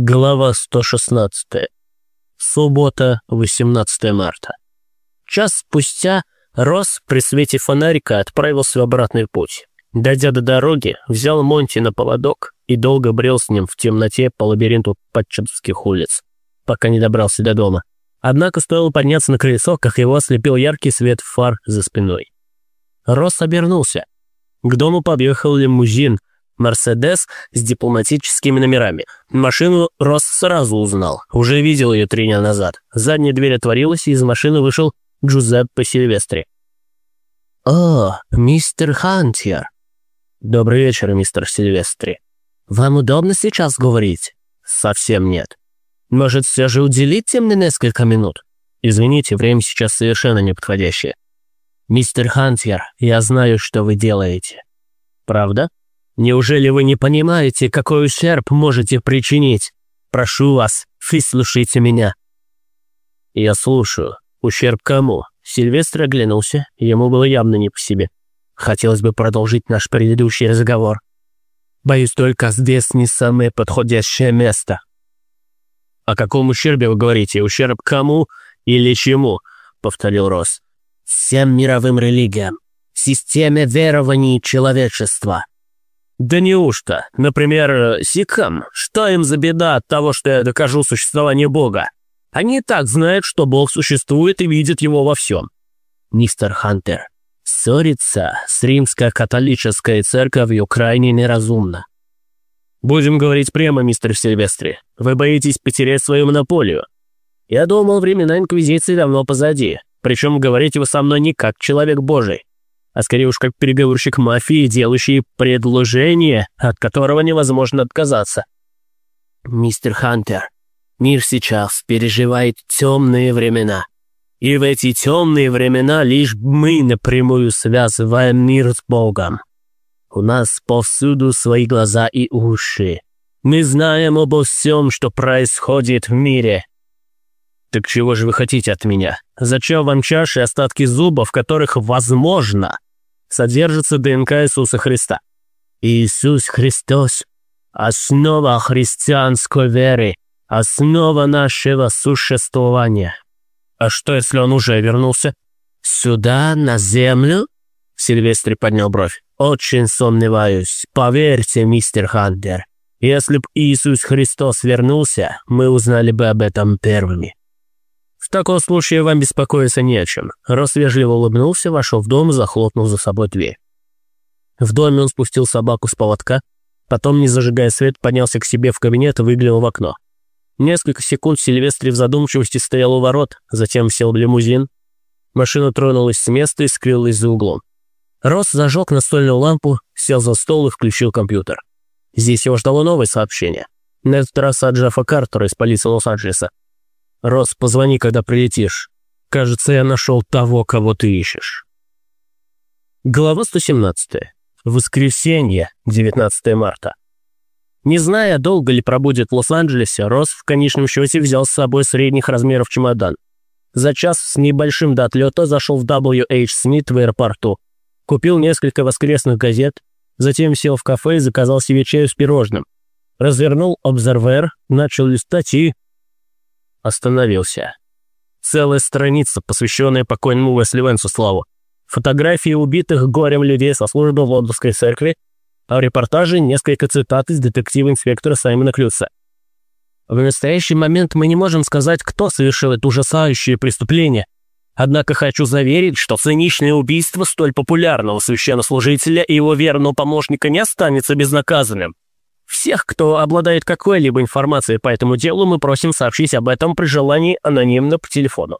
Глава 116. Суббота, 18 марта. Час спустя Росс при свете фонарика отправился в обратный путь. Дойдя до дороги, взял Монти на поводок и долго брел с ним в темноте по лабиринту подчатовских улиц, пока не добрался до дома. Однако стоило подняться на колесо, как его ослепил яркий свет фар за спиной. Росс обернулся. К дому подъехал лимузин, Мерседес с дипломатическими номерами. Машину Росс сразу узнал. Уже видел ее три дня назад. Задняя дверь отворилась, и из машины вышел Джузеппе Сильвестри. «О, мистер Хантер!» «Добрый вечер, мистер Сильвестри». «Вам удобно сейчас говорить?» «Совсем нет». «Может, все же уделите мне несколько минут?» «Извините, время сейчас совершенно неподходящее». «Мистер Хантер, я знаю, что вы делаете». «Правда?» Неужели вы не понимаете, какой ущерб можете причинить? Прошу вас, выслушайте меня». «Я слушаю. Ущерб кому?» Сильвестр оглянулся, ему было явно не по себе. «Хотелось бы продолжить наш предыдущий разговор. Боюсь, только здесь не самое подходящее место». «О каком ущербе вы говорите? Ущерб кому или чему?» — повторил Росс. «Всем мировым религиям, системе верований человечества». Да неужто? Например, сикам. Что им за беда от того, что я докажу существование Бога? Они и так знают, что Бог существует и видят его во всем. Мистер Хантер, ссориться с римско-католической церковью крайне неразумно. Будем говорить прямо, мистер Сильвестри. Вы боитесь потерять свою монополию. Я думал, времена Инквизиции давно позади. Причем говорите вы со мной не как человек Божий а скорее уж как переговорщик мафии, делающий предложение, от которого невозможно отказаться. «Мистер Хантер, мир сейчас переживает темные времена. И в эти темные времена лишь мы напрямую связываем мир с Богом. У нас повсюду свои глаза и уши. Мы знаем обо всем, что происходит в мире». «Так чего же вы хотите от меня? Зачем вам чаши остатки зубов, которых, возможно, содержится ДНК Иисуса Христа. Иисус Христос – основа христианской веры, основа нашего существования. А что, если он уже вернулся? Сюда, на землю? Сильвестр поднял бровь. Очень сомневаюсь. Поверьте, мистер Хантер. Если б Иисус Христос вернулся, мы узнали бы об этом первыми. «В таком случае вам беспокоиться не о чем». Рос вежливо улыбнулся, вошел в дом и захлопнул за собой дверь. В доме он спустил собаку с поводка, потом, не зажигая свет, поднялся к себе в кабинет и выглянул в окно. Несколько секунд Сильвестри в задумчивости стоял у ворот, затем сел в лимузин. Машина тронулась с места и скрылась за углом. Рос зажег настольную лампу, сел за стол и включил компьютер. Здесь его ждало новое сообщение. На этот раз от Джеффа Картера из полиции Лос-Анджелеса. Рос, позвони, когда прилетишь. Кажется, я нашел того, кого ты ищешь. Глава 117. Воскресенье, 19 марта. Не зная, долго ли пробудет в Лос-Анджелесе, Рос в конечном счете взял с собой средних размеров чемодан. За час с небольшим до отлета зашел в W.H. Смит в аэропорту. Купил несколько воскресных газет, затем сел в кафе и заказал себе чаю с пирожным. Развернул обзервер, начал листать и остановился. Целая страница, посвященная покойному Весли Венсуславу. Фотографии убитых горем людей со службы в Лондонской церкви, а в репортаже несколько цитат из детектива-инспектора Саймона Клюса. В настоящий момент мы не можем сказать, кто совершил это ужасающее преступление. Однако хочу заверить, что циничное убийство столь популярного священнослужителя и его верного помощника не останется безнаказанным. Всех, кто обладает какой-либо информацией по этому делу, мы просим сообщить об этом при желании анонимно по телефону».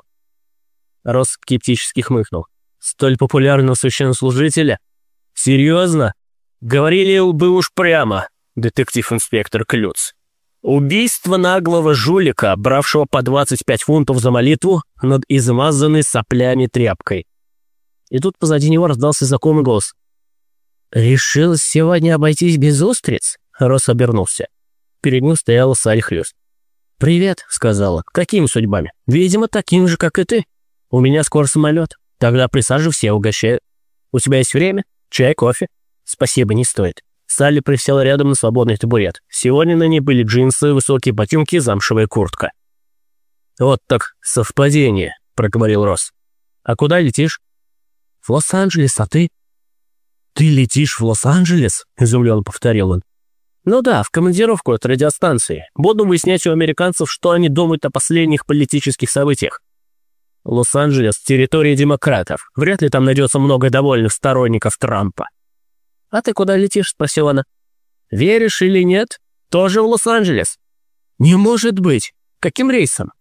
Рос скептически хмыкнул. «Столь популярного священнослужителя? Серьезно? Говорили бы уж прямо, детектив-инспектор Клюц. Убийство наглого жулика, бравшего по 25 фунтов за молитву над измазанной соплями тряпкой. И тут позади него раздался знакомый голос. «Решил сегодня обойтись без устриц?» Рос обернулся. Перед ним стояла Салли Хлюст. «Привет», — сказала. «Какими судьбами?» «Видимо, таким же, как и ты. У меня скоро самолет. Тогда присаживайся, я угощаю. У тебя есть время? Чай, кофе?» «Спасибо, не стоит. Салли присела рядом на свободный табурет. Сегодня на ней были джинсы, высокие ботинки и замшевая куртка. «Вот так совпадение», — проговорил Росс. «А куда летишь?» «В Лос-Анджелес, а ты?» «Ты летишь в Лос-Анджелес?» — изумленно повторил он. «Ну да, в командировку от радиостанции. Буду выяснять у американцев, что они думают о последних политических событиях. Лос-Анджелес – территория демократов. Вряд ли там найдется много довольных сторонников Трампа. «А ты куда летишь?» – спросила она. «Веришь или нет? Тоже в Лос-Анджелес». «Не может быть! Каким рейсом?»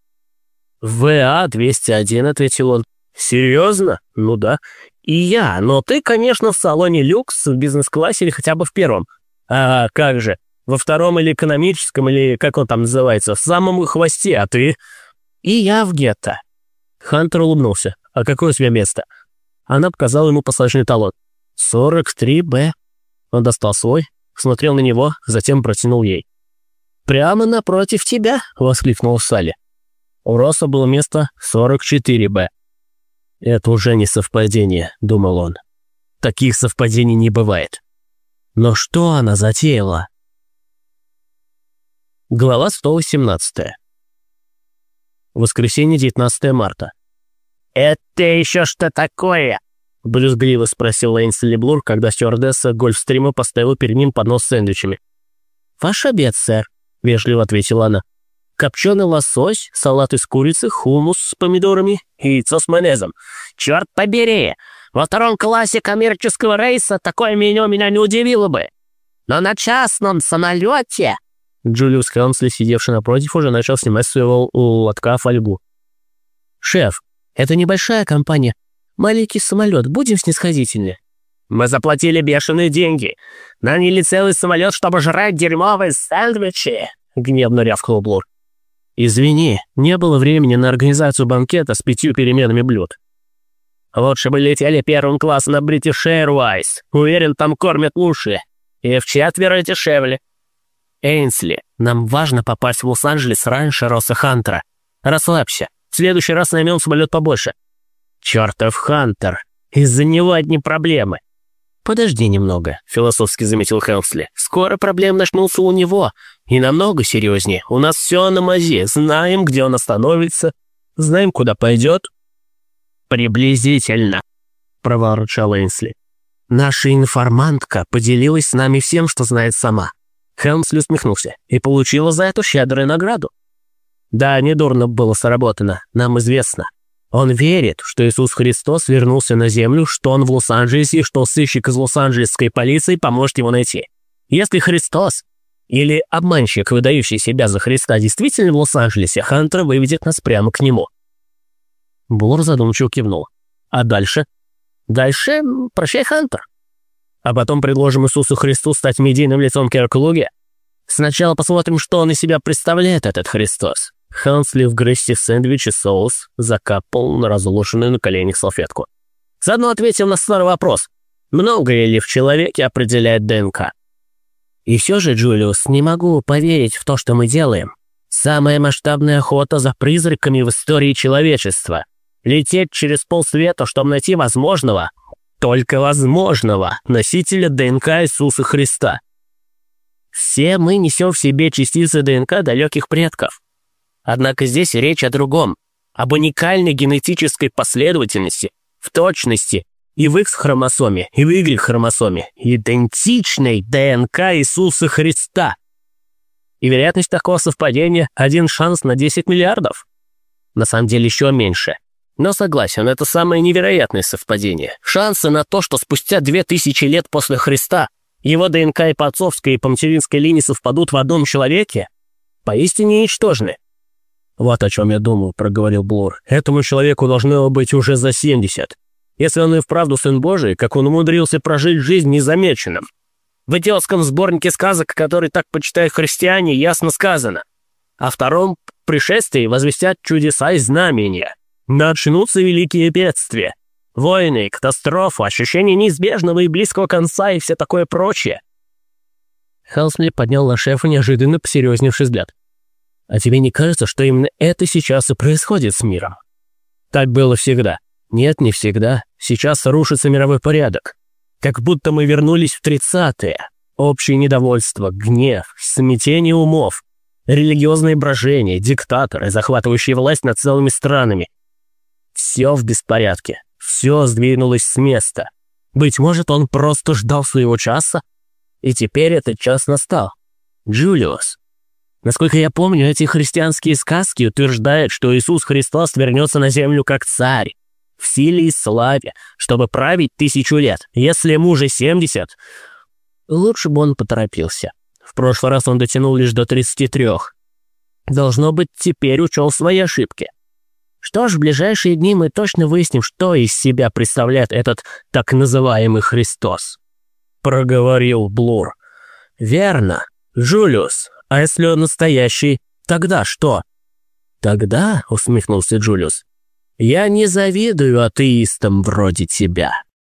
«ВА-201», – ответил он. «Серьезно? Ну да. И я, но ты, конечно, в салоне люкс, в бизнес-классе или хотя бы в первом. А как же, во втором или экономическом, или как он там называется, в самом хвосте, а ты...» «И я в гетто». Хантер улыбнулся. «А какое у тебя место?» Она показала ему посадочный талон. «43Б». Он достал свой, смотрел на него, затем протянул ей. «Прямо напротив тебя!» — воскликнул Салли. У Росса было место 44Б. «Это уже не совпадение», — думал он. «Таких совпадений не бывает». Но что она затеяла? Глава 118. Воскресенье, 19 марта. «Это еще что такое?» — брюзгливо спросил Лейнсли Блур, когда стюардесса гольфстрима поставила перед ним поднос с сэндвичами. «Ваш обед, сэр», — вежливо ответила она. «Копченый лосось, салат из курицы, хумус с помидорами и яйцо с майонезом. Черт побери! Во втором классе коммерческого рейса такое меню меня не удивило бы. Но на частном самолете...» Джулиус Хелмсли, сидевший напротив, уже начал снимать своего лотка фольгу. «Шеф, это небольшая компания. Маленький самолет. Будем снисходительны». «Мы заплатили бешеные деньги. Наняли целый самолет, чтобы жрать дерьмовые сэндвичи!» — гневно рявкнул Блур. «Извини, не было времени на организацию банкета с пятью переменами блюд». «Лучше бы летели первым классом на British Airways. Уверен, там кормят лучше. И в четверо дешевле». Эйнсли, нам важно попасть в Лос-Анджелес раньше Росса Хантера. Расслабься. В следующий раз наймем самолет побольше». «Чертов Хантер! Из-за него одни проблемы». «Подожди немного», — философски заметил Хелмсли. «Скоро проблем начнутся у него. И намного серьезнее. У нас все на мазе. Знаем, где он остановится. Знаем, куда пойдет». «Приблизительно», — проворчал Эйнсли. «Наша информантка поделилась с нами всем, что знает сама. Хелмсли усмехнулся. «И получила за это щедрую награду». «Да, недурно было сработано, нам известно. Он верит, что Иисус Христос вернулся на землю, что он в Лос-Анджелесе что сыщик из Лос-Анджелесской полиции поможет его найти. Если Христос или обманщик, выдающий себя за Христа, действительно в Лос-Анджелесе, Хантер выведет нас прямо к нему». Блор задумчиво кивнул. «А дальше?» «Дальше прощай, Хантер. А потом предложим Иисусу Христу стать медийным лицом Керклуги. Сначала посмотрим, что он из себя представляет, этот Христос. Хансли в грести сэндвич и соус закапал на разложенную на коленях салфетку. Заодно ответил на старый вопрос. Многое ли в человеке определяет ДНК? И все же, Джулиус, не могу поверить в то, что мы делаем. Самая масштабная охота за призраками в истории человечества. Лететь через полсвета, чтобы найти возможного, только возможного носителя ДНК Иисуса Христа. Все мы несем в себе частицы ДНК далеких предков. Однако здесь речь о другом, об уникальной генетической последовательности, в точности и в X-хромосоме, и в Y-хромосоме, идентичной ДНК Иисуса Христа. И вероятность такого совпадения – один шанс на 10 миллиардов. На самом деле еще меньше – но согласен, это самое невероятное совпадение. Шансы на то, что спустя две тысячи лет после Христа его ДНК и по отцовской, и по материнской линии совпадут в одном человеке, поистине ничтожны. «Вот о чем я думаю», — проговорил Блур. «Этому человеку должно быть уже за 70. Если он и вправду сын Божий, как он умудрился прожить жизнь незамеченным. В идиотском сборнике сказок, который так почитают христиане, ясно сказано. О втором пришествии возвестят чудеса и знамения. Начнутся великие бедствия. Войны, катастрофы, ощущение неизбежного и близкого конца и все такое прочее. Хелсли поднял на шефа неожиданно посерьезневший взгляд. «А тебе не кажется, что именно это сейчас и происходит с миром?» «Так было всегда». «Нет, не всегда. Сейчас рушится мировой порядок. Как будто мы вернулись в тридцатые. Общее недовольство, гнев, смятение умов, религиозные брожения, диктаторы, захватывающие власть над целыми странами. Все в беспорядке, все сдвинулось с места. Быть может, он просто ждал своего часа, и теперь этот час настал. Джулиус. Насколько я помню, эти христианские сказки утверждают, что Иисус Христос вернется на землю как царь, в силе и славе, чтобы править тысячу лет. Если ему уже семьдесят, лучше бы он поторопился. В прошлый раз он дотянул лишь до 33. Должно быть, теперь учел свои ошибки. Что ж, в ближайшие дни мы точно выясним, что из себя представляет этот так называемый Христос. Проговорил Блур. Верно. Джулиус, а если он настоящий, тогда что? Тогда, усмехнулся Джулиус, я не завидую атеистам вроде тебя.